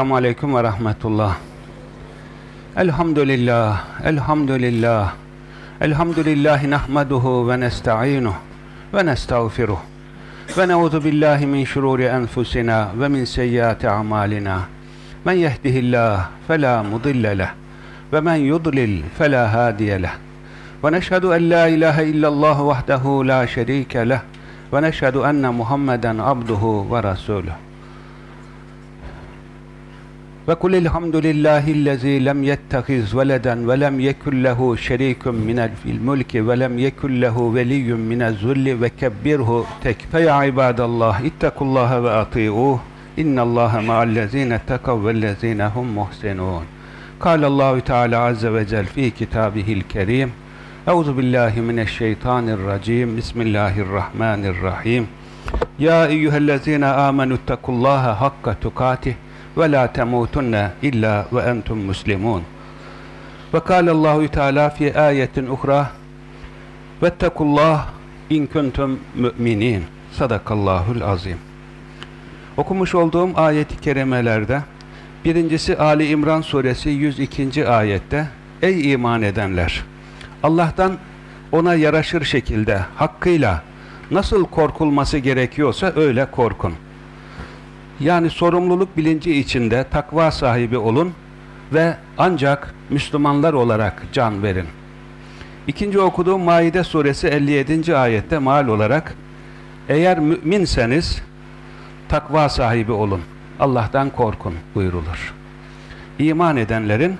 Esselamu Aleyküm ve Rahmetullah. Elhamdülillah, elhamdülillah. Elhamdülillahi nahmaduhu ve nesta'inuh ve nestağfiruh. Ve neuzu billahi min şururi enfusina ve min seyyiati amalina. Men yehdihillah fela mudille leh ve men yudlil fela hadiye leh. Ve neşhedü en la ilahe illallah vahdehu la şerike leh ve neşhedü enne Muhammeden abduhu ve rasuluh. Ve kul elhamdülillahillezî lem yettehiz veleden ve lem yekun lehu şerikun minel fil mulki ve lem yekun lehu veliyyun minez zulli ve kebbirhu tekfe ya ibadallah ittekullaha ve ati'uh innallaha ma'allezîne tekav vellezîne hum muhsinûn. Kâlallahu Teala azze ve cel fî kitâbihil kerîm. Euzu billahi mineşşeytanirracim Bismillahirrahmanirrahim Ya eyyühellezîne âmenü ittekullaha hakka tukatih ve la temutunne illa ve entum muslimun. Ve kâlallahu Teala fi ayetin uhra Vettekullah in kuntum müminin. Sadakallahul azim. Okumuş olduğum ayet-i kerimelerde birincisi Ali İmran suresi 102. ayette Ey iman edenler! Allah'tan ona yaraşır şekilde hakkıyla nasıl korkulması gerekiyorsa öyle korkun. Yani sorumluluk bilinci içinde takva sahibi olun ve ancak Müslümanlar olarak can verin. İkinci okuduğum Maide suresi 57. ayette mal olarak eğer müminseniz takva sahibi olun. Allah'tan korkun buyurulur. İman edenlerin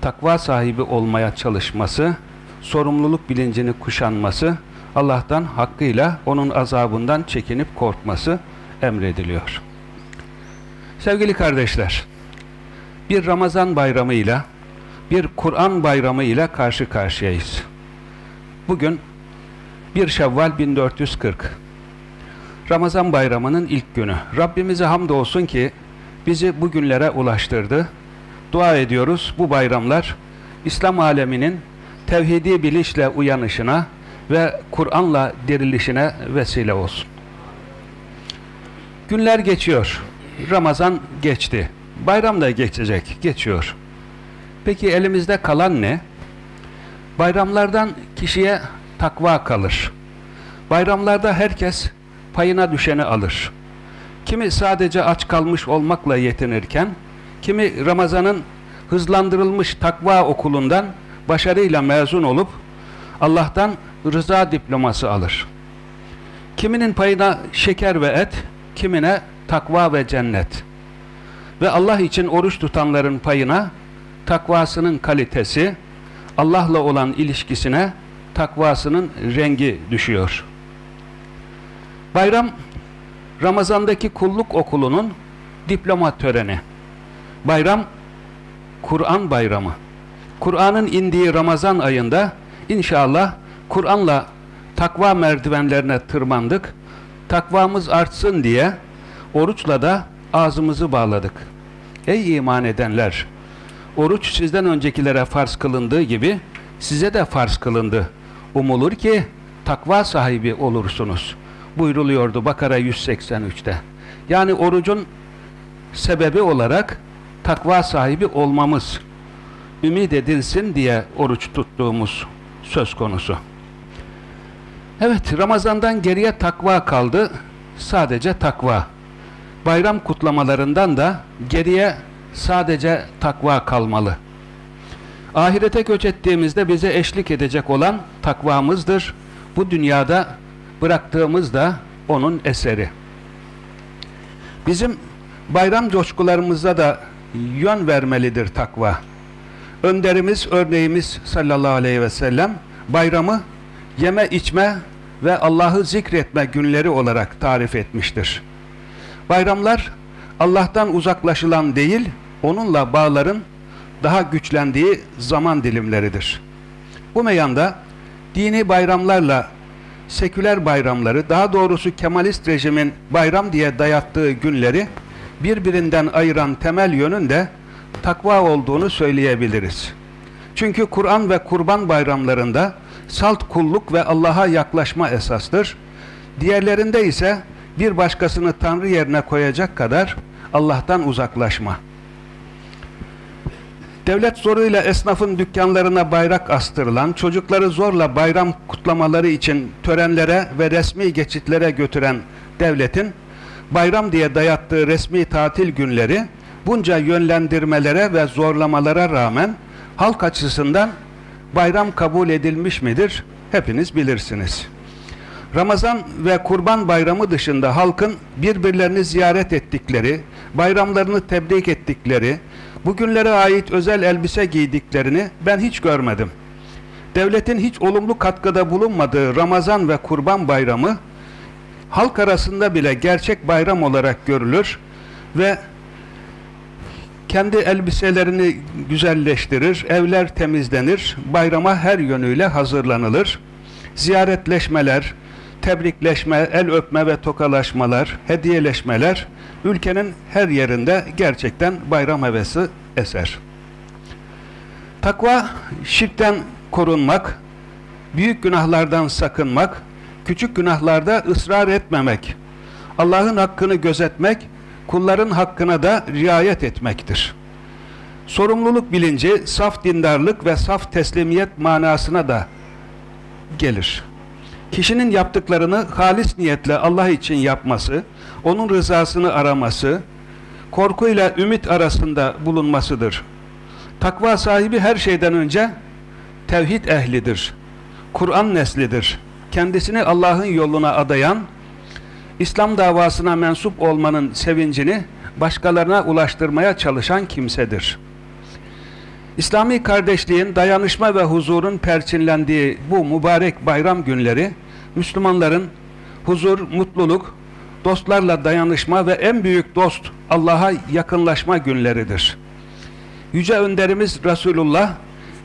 takva sahibi olmaya çalışması, sorumluluk bilincini kuşanması, Allah'tan hakkıyla onun azabından çekinip korkması emrediliyor. Sevgili kardeşler, bir Ramazan bayramıyla, bir Kur'an bayramıyla karşı karşıyayız. Bugün 1 Şevval 1440. Ramazan bayramının ilk günü. Rabbimize hamdolsun ki bizi bugünlere ulaştırdı. Dua ediyoruz bu bayramlar İslam aleminin tevhidi bilinçle uyanışına ve Kur'an'la dirilişine vesile olsun. Günler geçiyor. Ramazan geçti. Bayram da geçecek, geçiyor. Peki elimizde kalan ne? Bayramlardan kişiye takva kalır. Bayramlarda herkes payına düşeni alır. Kimi sadece aç kalmış olmakla yetinirken, kimi Ramazan'ın hızlandırılmış takva okulundan başarıyla mezun olup Allah'tan rıza diploması alır. Kiminin payına şeker ve et, kimine takva ve cennet. Ve Allah için oruç tutanların payına takvasının kalitesi, Allah'la olan ilişkisine takvasının rengi düşüyor. Bayram, Ramazan'daki kulluk okulunun diploma töreni. Bayram, Kur'an bayramı. Kur'an'ın indiği Ramazan ayında inşallah Kur'an'la takva merdivenlerine tırmandık takvamız artsın diye oruçla da ağzımızı bağladık. Ey iman edenler! Oruç sizden öncekilere farz kılındığı gibi size de farz kılındı. Umulur ki takva sahibi olursunuz. Buyruluyordu Bakara 183'te. Yani orucun sebebi olarak takva sahibi olmamız ümit edilsin diye oruç tuttuğumuz söz konusu. Evet, Ramazan'dan geriye takva kaldı. Sadece takva. Bayram kutlamalarından da geriye sadece takva kalmalı. Ahirete göç ettiğimizde bize eşlik edecek olan takvamızdır. bu dünyada bıraktığımız da onun eseri. Bizim bayram coşkularımızda da yön vermelidir takva. Önderimiz, örneğimiz sallallahu aleyhi ve sellem bayramı yeme içme ve Allah'ı zikretme günleri olarak tarif etmiştir. Bayramlar Allah'tan uzaklaşılan değil, onunla bağların daha güçlendiği zaman dilimleridir. Bu meyanda dini bayramlarla seküler bayramları, daha doğrusu Kemalist rejimin bayram diye dayattığı günleri birbirinden ayıran temel yönün de takva olduğunu söyleyebiliriz. Çünkü Kur'an ve kurban bayramlarında salt kulluk ve Allah'a yaklaşma esastır. Diğerlerinde ise bir başkasını Tanrı yerine koyacak kadar Allah'tan uzaklaşma. Devlet zoruyla esnafın dükkanlarına bayrak astırılan, çocukları zorla bayram kutlamaları için törenlere ve resmi geçitlere götüren devletin bayram diye dayattığı resmi tatil günleri bunca yönlendirmelere ve zorlamalara rağmen halk açısından bayram kabul edilmiş midir? Hepiniz bilirsiniz. Ramazan ve Kurban Bayramı dışında halkın birbirlerini ziyaret ettikleri, bayramlarını tebrik ettikleri, bugünlere ait özel elbise giydiklerini ben hiç görmedim. Devletin hiç olumlu katkıda bulunmadığı Ramazan ve Kurban Bayramı halk arasında bile gerçek bayram olarak görülür ve kendi elbiselerini güzelleştirir, evler temizlenir, bayrama her yönüyle hazırlanılır. Ziyaretleşmeler, tebrikleşme, el öpme ve tokalaşmalar, hediyeleşmeler ülkenin her yerinde gerçekten bayram hevesi eser. Takva, şirkten korunmak, büyük günahlardan sakınmak, küçük günahlarda ısrar etmemek, Allah'ın hakkını gözetmek, kulların hakkına da riayet etmektir. Sorumluluk bilinci, saf dindarlık ve saf teslimiyet manasına da gelir. Kişinin yaptıklarını halis niyetle Allah için yapması, onun rızasını araması, korkuyla ümit arasında bulunmasıdır. Takva sahibi her şeyden önce tevhid ehlidir. Kur'an neslidir. Kendisini Allah'ın yoluna adayan, İslam davasına mensup olmanın sevincini başkalarına ulaştırmaya çalışan kimsedir. İslami kardeşliğin, dayanışma ve huzurun perçinlendiği bu mübarek bayram günleri, Müslümanların huzur, mutluluk, dostlarla dayanışma ve en büyük dost Allah'a yakınlaşma günleridir. Yüce Önderimiz Resulullah,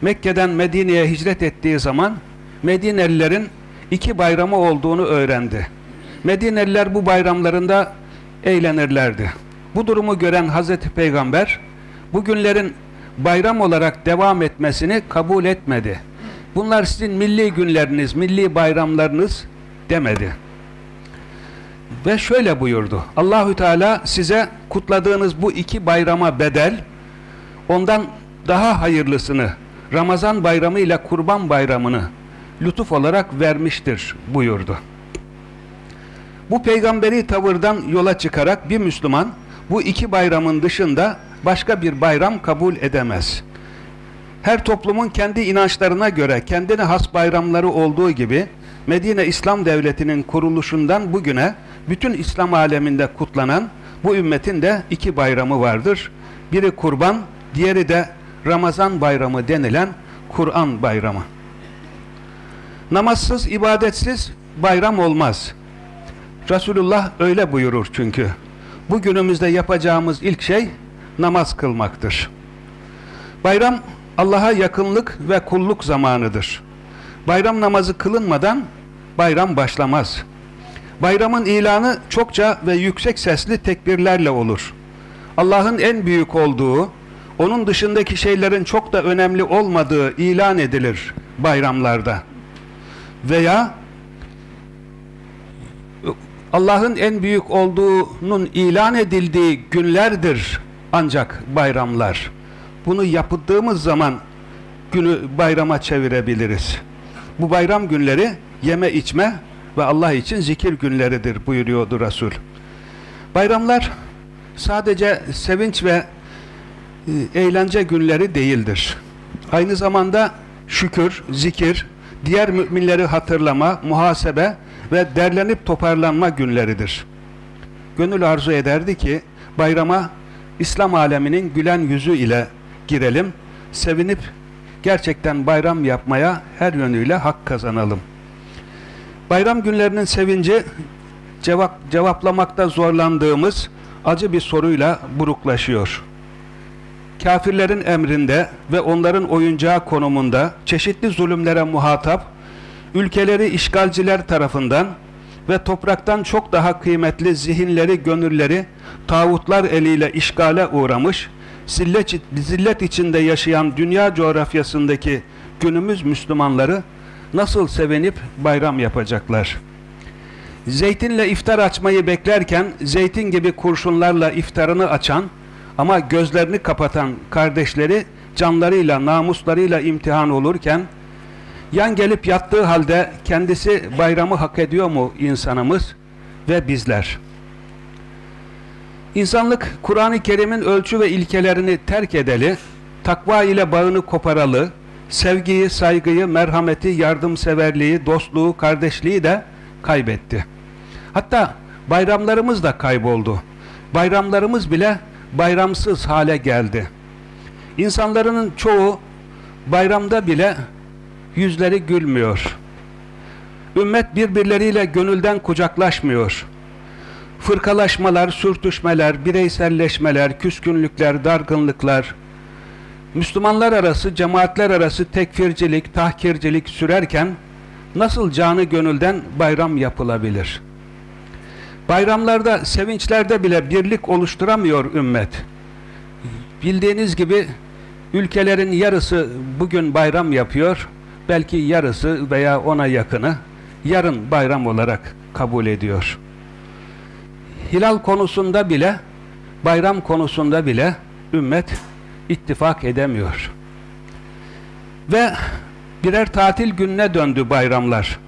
Mekke'den Medine'ye hicret ettiği zaman Medinelilerin iki bayramı olduğunu öğrendi. Medineliler bu bayramlarında eğlenirlerdi. Bu durumu gören Hazreti Peygamber bu günlerin bayram olarak devam etmesini kabul etmedi. Bunlar sizin milli günleriniz, milli bayramlarınız demedi. Ve şöyle buyurdu. Allahü Teala size kutladığınız bu iki bayrama bedel ondan daha hayırlısını Ramazan bayramı ile Kurban bayramını lütuf olarak vermiştir buyurdu. Bu peygamberi tavırdan yola çıkarak bir Müslüman bu iki bayramın dışında başka bir bayram kabul edemez. Her toplumun kendi inançlarına göre kendine has bayramları olduğu gibi Medine İslam Devleti'nin kuruluşundan bugüne bütün İslam aleminde kutlanan bu ümmetin de iki bayramı vardır. Biri kurban, diğeri de Ramazan bayramı denilen Kur'an bayramı. Namazsız, ibadetsiz bayram olmaz. Resulullah öyle buyurur çünkü. Bu günümüzde yapacağımız ilk şey namaz kılmaktır. Bayram Allah'a yakınlık ve kulluk zamanıdır. Bayram namazı kılınmadan bayram başlamaz. Bayramın ilanı çokça ve yüksek sesli tekbirlerle olur. Allah'ın en büyük olduğu, onun dışındaki şeylerin çok da önemli olmadığı ilan edilir bayramlarda. Veya Allah'ın en büyük olduğunun ilan edildiği günlerdir ancak bayramlar. Bunu yaptığımız zaman günü bayrama çevirebiliriz. Bu bayram günleri yeme içme ve Allah için zikir günleridir buyuruyordu Resul. Bayramlar sadece sevinç ve e, eğlence günleri değildir. Aynı zamanda şükür, zikir, diğer müminleri hatırlama, muhasebe ve derlenip toparlanma günleridir. Gönül arzu ederdi ki bayrama İslam aleminin gülen yüzü ile girelim, sevinip gerçekten bayram yapmaya her yönüyle hak kazanalım. Bayram günlerinin sevinci cevap, cevaplamakta zorlandığımız acı bir soruyla buruklaşıyor. Kafirlerin emrinde ve onların oyuncağı konumunda çeşitli zulümlere muhatap, ülkeleri işgalciler tarafından ve topraktan çok daha kıymetli zihinleri, gönülleri tağutlar eliyle işgale uğramış, zillet, içinde yaşayan dünya coğrafyasındaki günümüz Müslümanları nasıl sevinip bayram yapacaklar? Zeytinle iftar açmayı beklerken zeytin gibi kurşunlarla iftarını açan ama gözlerini kapatan kardeşleri canlarıyla, namuslarıyla imtihan olurken yan gelip yattığı halde kendisi bayramı hak ediyor mu insanımız ve bizler? İnsanlık Kur'an-ı Kerim'in ölçü ve ilkelerini terk edeli, takva ile bağını koparalı, sevgiyi, saygıyı, merhameti, yardımseverliği, dostluğu, kardeşliği de kaybetti. Hatta bayramlarımız da kayboldu. Bayramlarımız bile bayramsız hale geldi. İnsanların çoğu bayramda bile yüzleri gülmüyor. Ümmet birbirleriyle gönülden kucaklaşmıyor. Fırkalaşmalar, sürtüşmeler, bireyselleşmeler, küskünlükler, dargınlıklar, Müslümanlar arası, cemaatler arası tekfircilik, tahkircilik sürerken nasıl canı gönülden bayram yapılabilir? Bayramlarda, sevinçlerde bile birlik oluşturamıyor ümmet. Bildiğiniz gibi ülkelerin yarısı bugün bayram yapıyor, belki yarısı veya ona yakını yarın bayram olarak kabul ediyor. Hilal konusunda bile, bayram konusunda bile ümmet ittifak edemiyor. Ve birer tatil gününe döndü bayramlar.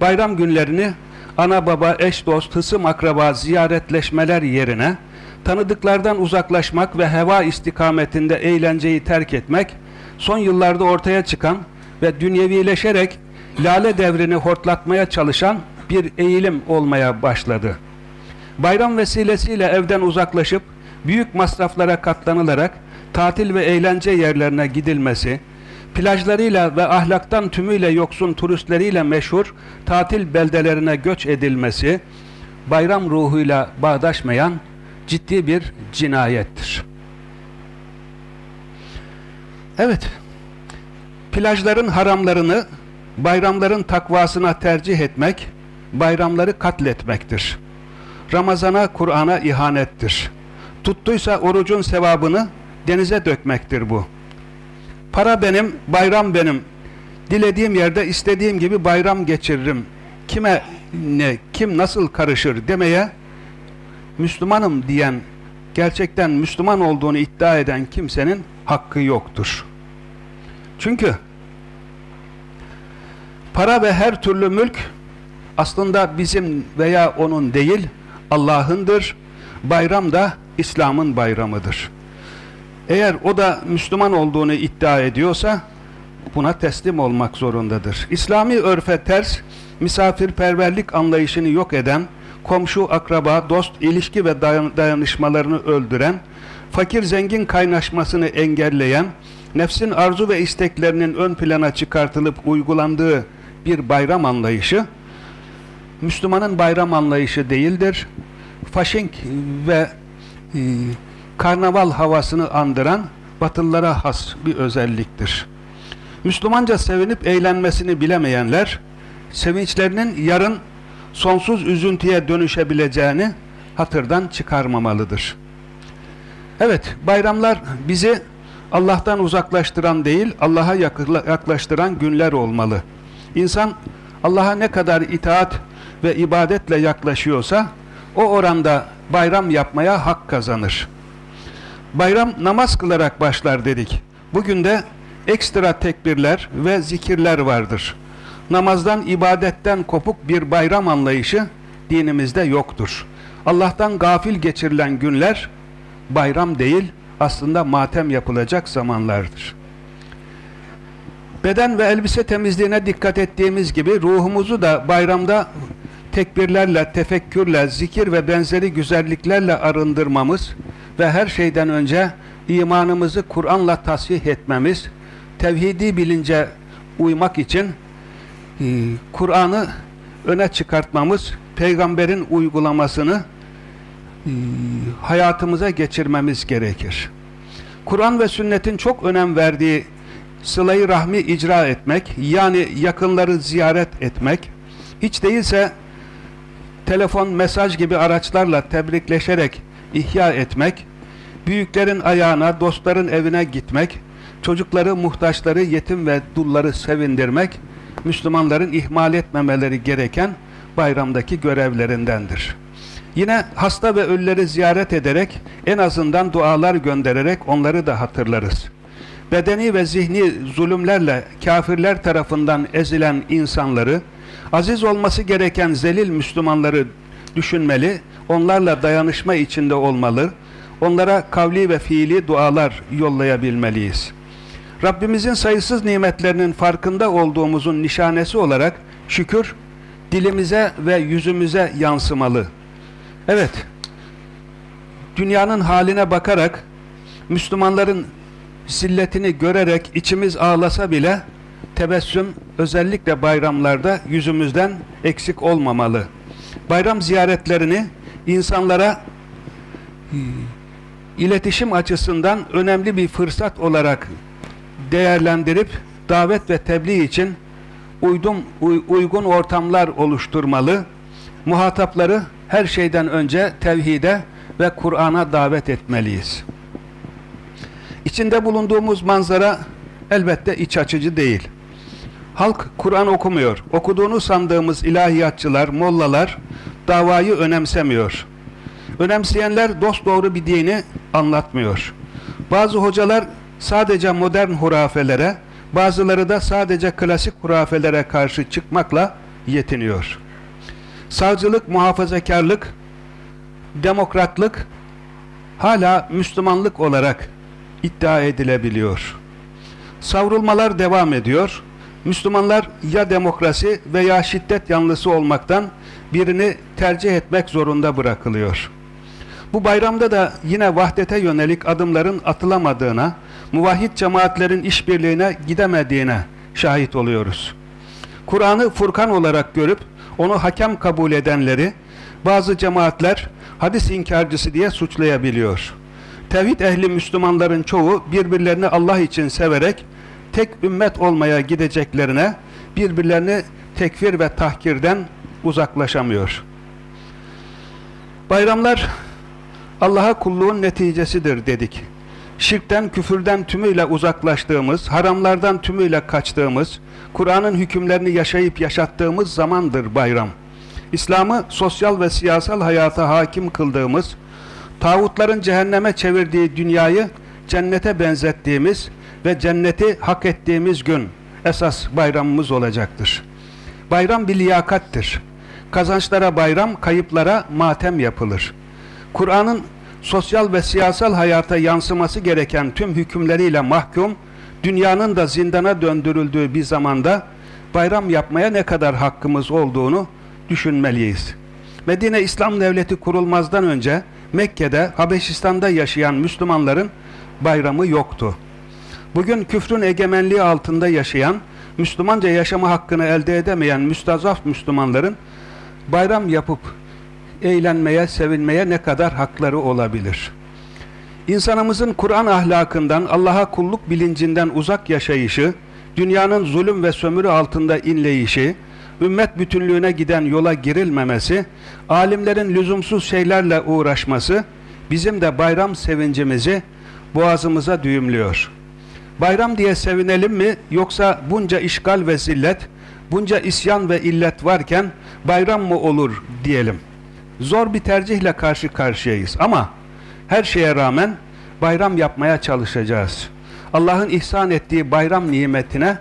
Bayram günlerini ana baba, eş dost, hısım akraba ziyaretleşmeler yerine tanıdıklardan uzaklaşmak ve heva istikametinde eğlenceyi terk etmek son yıllarda ortaya çıkan ve dünyevileşerek lale devrini hortlatmaya çalışan bir eğilim olmaya başladı. Bayram vesilesiyle evden uzaklaşıp büyük masraflara katlanılarak tatil ve eğlence yerlerine gidilmesi, plajlarıyla ve ahlaktan tümüyle yoksun turistleriyle meşhur tatil beldelerine göç edilmesi, bayram ruhuyla bağdaşmayan ciddi bir cinayettir. Evet, plajların haramlarını bayramların takvasına tercih etmek, bayramları katletmektir. Ramazana, Kur'an'a ihanettir. Tuttuysa orucun sevabını denize dökmektir bu. Para benim, bayram benim. Dilediğim yerde istediğim gibi bayram geçiririm. Kime ne, kim nasıl karışır demeye Müslümanım diyen, gerçekten Müslüman olduğunu iddia eden kimsenin hakkı yoktur. Çünkü para ve her türlü mülk aslında bizim veya onun değil, Allah'ındır. Bayram da İslam'ın bayramıdır. Eğer o da Müslüman olduğunu iddia ediyorsa buna teslim olmak zorundadır. İslami örfe ters, misafirperverlik anlayışını yok eden, komşu, akraba, dost, ilişki ve dayanışmalarını öldüren, fakir zengin kaynaşmasını engelleyen, nefsin arzu ve isteklerinin ön plana çıkartılıp uygulandığı bir bayram anlayışı, Müslümanın bayram anlayışı değildir. Faşink ve e, karnaval havasını andıran batılılara has bir özelliktir. Müslümanca sevinip eğlenmesini bilemeyenler, sevinçlerinin yarın sonsuz üzüntüye dönüşebileceğini hatırdan çıkarmamalıdır. Evet, bayramlar bizi Allah'tan uzaklaştıran değil, Allah'a yaklaştıran günler olmalı. İnsan Allah'a ne kadar itaat ve ibadetle yaklaşıyorsa, o oranda bayram yapmaya hak kazanır. Bayram namaz kılarak başlar dedik. Bugün de ekstra tekbirler ve zikirler vardır. Namazdan, ibadetten kopuk bir bayram anlayışı dinimizde yoktur. Allah'tan gafil geçirilen günler bayram değil, aslında matem yapılacak zamanlardır. Beden ve elbise temizliğine dikkat ettiğimiz gibi ruhumuzu da bayramda tekbirlerle, tefekkürle, zikir ve benzeri güzelliklerle arındırmamız ve her şeyden önce imanımızı Kur'an'la tasih etmemiz, tevhidi bilince uymak için e, Kur'an'ı öne çıkartmamız, peygamberin uygulamasını hayatımıza geçirmemiz gerekir. Kur'an ve sünnetin çok önem verdiği sılayı rahmi icra etmek, yani yakınları ziyaret etmek, hiç değilse telefon, mesaj gibi araçlarla tebrikleşerek ihya etmek, büyüklerin ayağına, dostların evine gitmek, çocukları, muhtaçları, yetim ve dulları sevindirmek, Müslümanların ihmal etmemeleri gereken bayramdaki görevlerindendir. Yine hasta ve ölüleri ziyaret ederek, en azından dualar göndererek onları da hatırlarız. Bedeni ve zihni zulümlerle kafirler tarafından ezilen insanları, aziz olması gereken zelil Müslümanları düşünmeli, onlarla dayanışma içinde olmalı, onlara kavli ve fiili dualar yollayabilmeliyiz. Rabbimizin sayısız nimetlerinin farkında olduğumuzun nişanesi olarak şükür dilimize ve yüzümüze yansımalı. Evet, dünyanın haline bakarak, Müslümanların zilletini görerek içimiz ağlasa bile tebessüm özellikle bayramlarda yüzümüzden eksik olmamalı. Bayram ziyaretlerini insanlara e, iletişim açısından önemli bir fırsat olarak değerlendirip davet ve tebliğ için uydum, uygun ortamlar oluşturmalı. Muhatapları her şeyden önce tevhide ve Kur'an'a davet etmeliyiz. İçinde bulunduğumuz manzara elbette iç açıcı değil. Halk Kur'an okumuyor. Okuduğunu sandığımız ilahiyatçılar, mollalar davayı önemsemiyor. Önemseyenler dosdoğru bir dini anlatmıyor. Bazı hocalar sadece modern hurafelere, bazıları da sadece klasik hurafelere karşı çıkmakla yetiniyor. Sağcılık, muhafazakarlık, demokratlık hala Müslümanlık olarak iddia edilebiliyor. Savrulmalar devam ediyor. Müslümanlar ya demokrasi veya şiddet yanlısı olmaktan birini tercih etmek zorunda bırakılıyor. Bu bayramda da yine vahdete yönelik adımların atılamadığına, muvahhid cemaatlerin işbirliğine gidemediğine şahit oluyoruz. Kur'an'ı Furkan olarak görüp onu hakem kabul edenleri bazı cemaatler hadis inkarcısı diye suçlayabiliyor. Tevhid ehli Müslümanların çoğu birbirlerini Allah için severek tek ümmet olmaya gideceklerine birbirlerini tekfir ve tahkirden uzaklaşamıyor. Bayramlar Allah'a kulluğun neticesidir dedik. Şirkten, küfürden tümüyle uzaklaştığımız, haramlardan tümüyle kaçtığımız, Kur'an'ın hükümlerini yaşayıp yaşattığımız zamandır bayram. İslam'ı sosyal ve siyasal hayata hakim kıldığımız, tağutların cehenneme çevirdiği dünyayı cennete benzettiğimiz ve cenneti hak ettiğimiz gün esas bayramımız olacaktır. Bayram bir liyakattir. Kazançlara bayram, kayıplara matem yapılır. Kur'an'ın sosyal ve siyasal hayata yansıması gereken tüm hükümleriyle mahkum, dünyanın da zindana döndürüldüğü bir zamanda bayram yapmaya ne kadar hakkımız olduğunu düşünmeliyiz. Medine İslam Devleti kurulmazdan önce Mekke'de, Habeşistan'da yaşayan Müslümanların bayramı yoktu. Bugün küfrün egemenliği altında yaşayan, Müslümanca yaşama hakkını elde edemeyen müstazaf Müslümanların bayram yapıp eğlenmeye, sevinmeye ne kadar hakları olabilir? İnsanımızın Kur'an ahlakından, Allah'a kulluk bilincinden uzak yaşayışı, dünyanın zulüm ve sömürü altında inleyişi, ümmet bütünlüğüne giden yola girilmemesi, alimlerin lüzumsuz şeylerle uğraşması, bizim de bayram sevincimizi boğazımıza düğümlüyor. Bayram diye sevinelim mi yoksa bunca işgal ve zillet, bunca isyan ve illet varken bayram mı olur diyelim. Zor bir tercihle karşı karşıyayız ama her şeye rağmen bayram yapmaya çalışacağız. Allah'ın ihsan ettiği bayram nimetine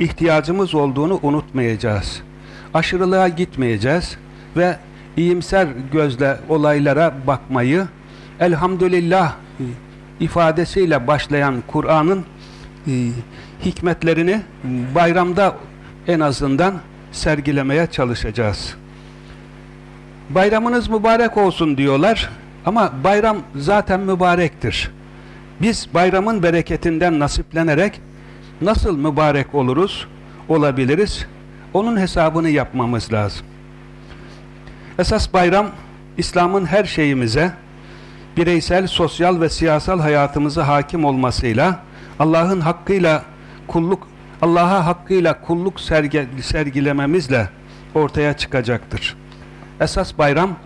ihtiyacımız olduğunu unutmayacağız. Aşırılığa gitmeyeceğiz ve iyimser gözle olaylara bakmayı elhamdülillah ifadesiyle başlayan Kur'an'ın e, hikmetlerini bayramda en azından sergilemeye çalışacağız. Bayramınız mübarek olsun diyorlar ama bayram zaten mübarektir. Biz bayramın bereketinden nasiplenerek nasıl mübarek oluruz, olabiliriz? Onun hesabını yapmamız lazım. Esas bayram İslam'ın her şeyimize, bireysel, sosyal ve siyasal hayatımıza hakim olmasıyla Allah'ın hakkıyla kulluk Allah'a hakkıyla kulluk sergi, sergilememizle ortaya çıkacaktır. Esas bayram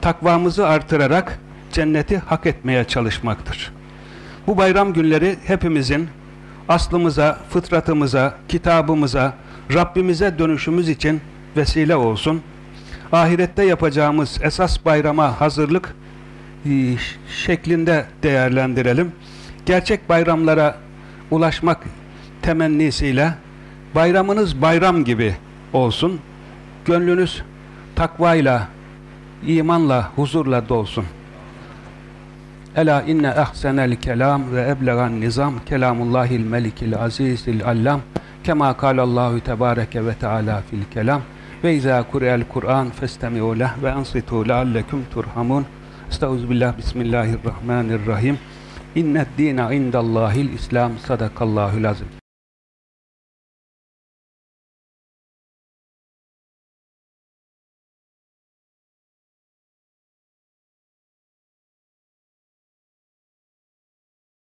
takvamızı artırarak cenneti hak etmeye çalışmaktır. Bu bayram günleri hepimizin aslımıza, fıtratımıza, kitabımıza, Rabbimize dönüşümüz için vesile olsun. Ahirette yapacağımız esas bayrama hazırlık e, şeklinde değerlendirelim. Gerçek bayramlara ulaşmak temennisiyle bayramınız bayram gibi olsun. Gönlünüz takvayla, imanla, huzurla dolsun. Ela inne ahsenel kelam ve eblegan nizam kelamullahil melikil azizil allam kema kalallahu tebareke ve teala fil kelam. Ve izâ kur'el Kur'an festemi'u leh ve ansitu leallekum turhamun. Estağfirullah Bismillahirrahmanirrahim. İnned dîne indallâhil İslam sadakallâhul azim